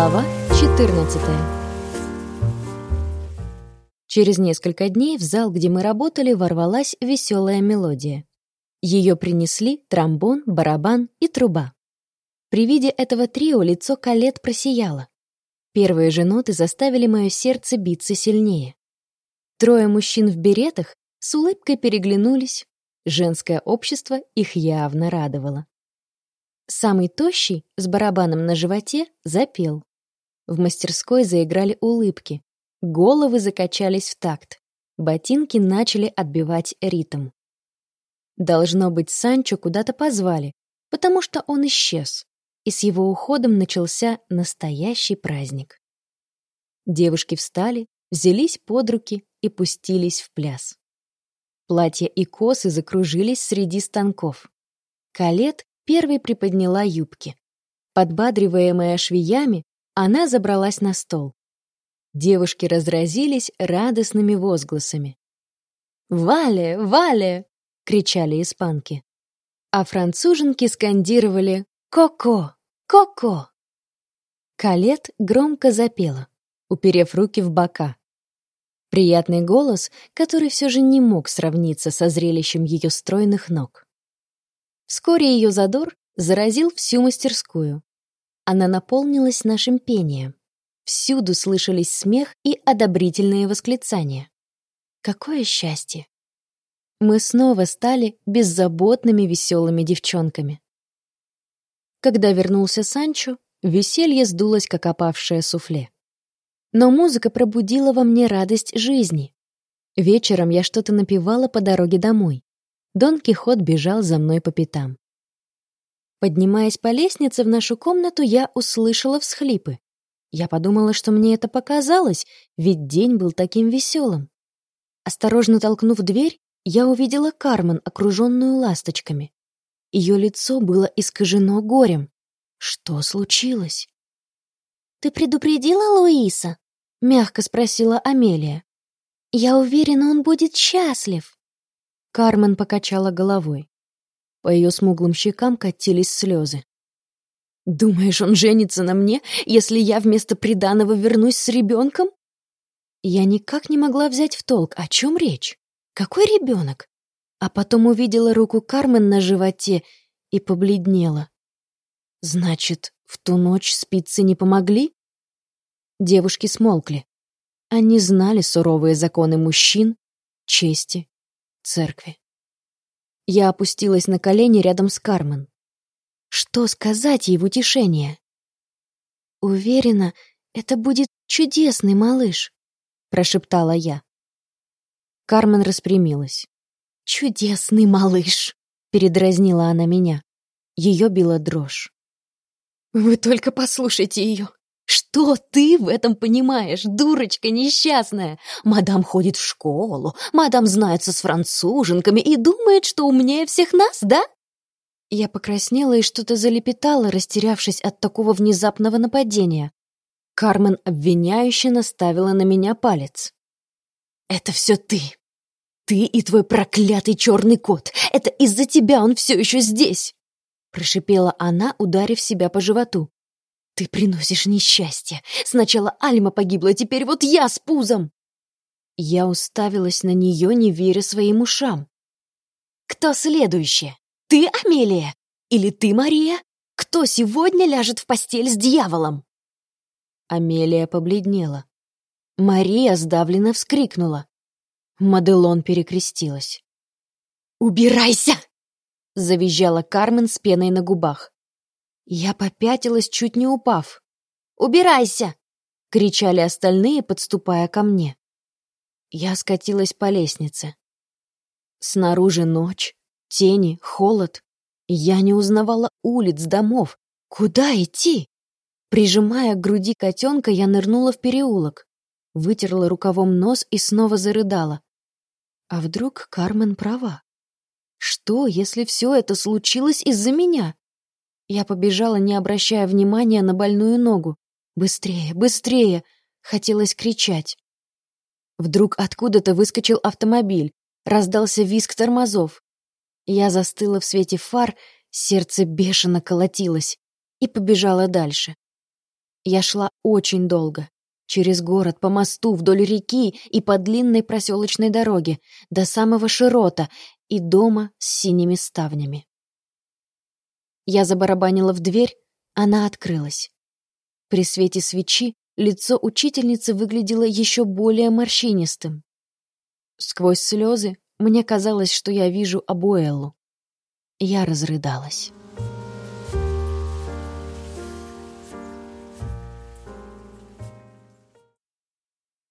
Глава 14 Через несколько дней в зал, где мы работали, ворвалась веселая мелодия. Ее принесли тромбон, барабан и труба. При виде этого трио лицо Калет просияло. Первые же ноты заставили мое сердце биться сильнее. Трое мужчин в беретах с улыбкой переглянулись. Женское общество их явно радовало. Самый тощий, с барабаном на животе, запел. В мастерской заиграли улыбки. Головы закачались в такт. Ботинки начали отбивать ритм. Должно быть, Санчо куда-то позвали, потому что он исчез, и с его уходом начался настоящий праздник. Девушки встали, взялись под руки и пустились в пляс. Платья и косы закружились среди станков. Калет первой приподняла юбки. Подбадриваемая швеями, она забралась на стол. Девушки разразились радостными возгласами. «Вале! Вале!» — кричали испанки. А француженки скандировали «Коко! Коко!». Калет громко запела, уперев руки в бока. Приятный голос, который все же не мог сравниться со зрелищем ее стройных ног. Вскоре ее задор заразил всю мастерскую. Она наполнилась нашим пением. Всюду слышались смех и одобрительные восклицания. Какое счастье! Мы снова стали беззаботными веселыми девчонками. Когда вернулся Санчо, веселье сдулось, как опавшее суфле. Но музыка пробудила во мне радость жизни. Вечером я что-то напевала по дороге домой. Дон Кихот бежал за мной по пятам. Поднимаясь по лестнице в нашу комнату, я услышала всхлипы. Я подумала, что мне это показалось, ведь день был таким веселым. Осторожно толкнув дверь, я увидела Кармен, окруженную ласточками. Ее лицо было искажено горем. Что случилось? «Ты предупредила Луиса?» — мягко спросила Амелия. «Я уверена, он будет счастлив». Кармен покачала головой. По ее смуглым щекам катились слезы. «Думаешь, он женится на мне, если я вместо приданого вернусь с ребенком?» Я никак не могла взять в толк, о чем речь. Какой ребенок? А потом увидела руку Кармен на животе и побледнела. Значит, в ту ночь спицы не помогли? Девушки смолкли. Они знали суровые законы мужчин, чести церкви. Я опустилась на колени рядом с Кармен. Что сказать ей в утешение? «Уверена, это будет чудесный малыш», — прошептала я. Кармен распрямилась. «Чудесный малыш!» — передразнила она меня. Ее била дрожь. «Вы только послушайте ее! Что ты в этом понимаешь, дурочка несчастная? Мадам ходит в школу, мадам знается с француженками и думает, что умнее всех нас, да? Я покраснела и что-то залепетала, растерявшись от такого внезапного нападения. Кармен обвиняюще наставила на меня палец. «Это все ты! Ты и твой проклятый черный кот! Это из-за тебя он все еще здесь!» Прошипела она, ударив себя по животу. Ты приносишь несчастье. Сначала Альма погибла, теперь вот я с пузом. Я уставилась на нее, не веря своим ушам. Кто следующая? Ты, Амелия? Или ты, Мария? Кто сегодня ляжет в постель с дьяволом? Амелия побледнела. Мария сдавленно вскрикнула. Маделон перекрестилась. «Убирайся!» — завизжала Кармен с пеной на губах. Я попятилась, чуть не упав. «Убирайся!» — кричали остальные, подступая ко мне. Я скатилась по лестнице. Снаружи ночь, тени, холод. Я не узнавала улиц, домов. Куда идти? Прижимая к груди котенка, я нырнула в переулок, вытерла рукавом нос и снова зарыдала. А вдруг Кармен права? Что, если все это случилось из-за меня? Я побежала, не обращая внимания на больную ногу. «Быстрее, быстрее!» — хотелось кричать. Вдруг откуда-то выскочил автомобиль, раздался визг тормозов. Я застыла в свете фар, сердце бешено колотилось и побежала дальше. Я шла очень долго. Через город, по мосту, вдоль реки и по длинной проселочной дороге, до самого Широта и дома с синими ставнями. Я забарабанила в дверь, она открылась. При свете свечи лицо учительницы выглядело еще более морщинистым. Сквозь слезы мне казалось, что я вижу Абуэллу. Я разрыдалась.